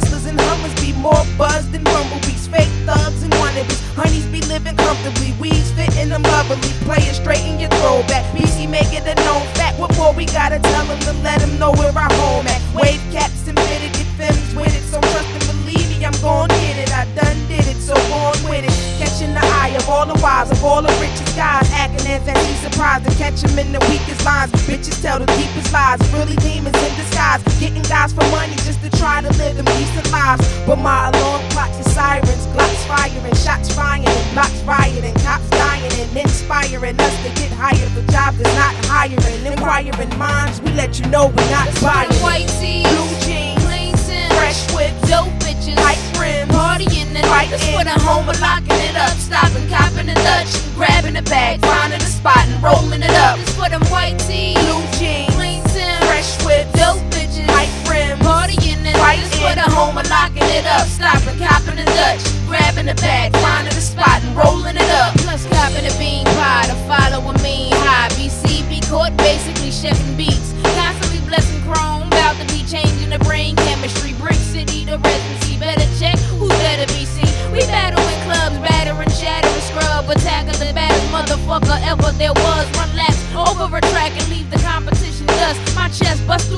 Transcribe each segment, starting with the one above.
buzzed and hummers be more buzz than bumblebees, fake thugs and wannabes. Honeys be living comfortably, weeds fitting them lovely. Playing straight in your throwback. BC make it a known fact. What more we gotta tell them to let them know where our home at? Wave caps and fitted, get fems with it. So trust and believe me, I'm gon' get it. I done did it, so on with it. Catching the eye of all the wives, of all the richest guys. Acting as if he's surprised to catch him in the weakest lines. Bitches tell the deepest lies. Really demons in disguise. Getting guys for money to try to live them decent lives. But my alarm clocks and sirens, glocks firing, shots firing, blocks rioting, cops dying, and inspiring us to get hired for jobs that's not hiring. Inquiring minds, we let you know we're not buying. White tees, Blue jeans, clean Tims, fresh whips, dope bitches, tight rims. partying and Right that's for the home locking it up, stopping, copping a Dutch, grabbing a bag, finding a spot and rolling it up. It up, stopping, copping a Dutch, grabbing the bag, finding the spot and rolling it up. Plus copping a bean pie to follow a high. BCB court basically chefing beats, constantly blessing chrome, about to be changing the brain chemistry. Brick City the residency, better check who's better BC. We battle in clubs, battering, shattering, scrub, attack of the baddest motherfucker ever there was. Run laps over a track and leave the competition dust. My chest bust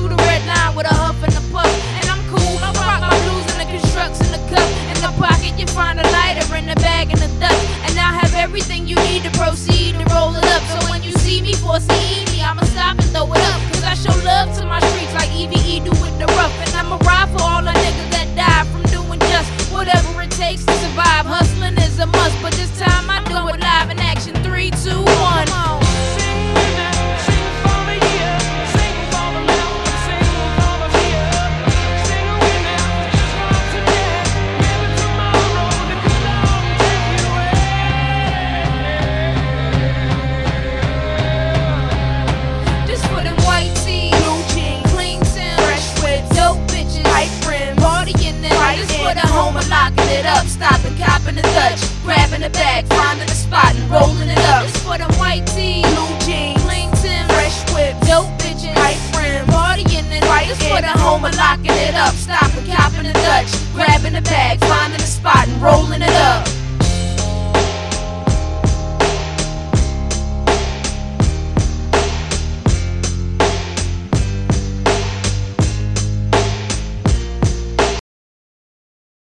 the pocket, you find a lighter in the bag and the dust. And I have everything you need to proceed to roll it up. So when you see me foresee me, I'ma stop and throw it up. Cause I show love to my streets like EVE do with the rough. And I'ma ride for all the niggas that die from doing just whatever it takes to survive. Hustling is a must, but this time I do it live in action. It up, stopping, copping a Dutch, grabbing a bag, finding a spot and rolling it up. This for them white tees, Blue jeans, clean Tims, fresh whips, dope bitches, tight rims. partying and Right this for the home of locking it up, stopping, copping a Dutch, grabbing a bag, finding a spot and rolling it up.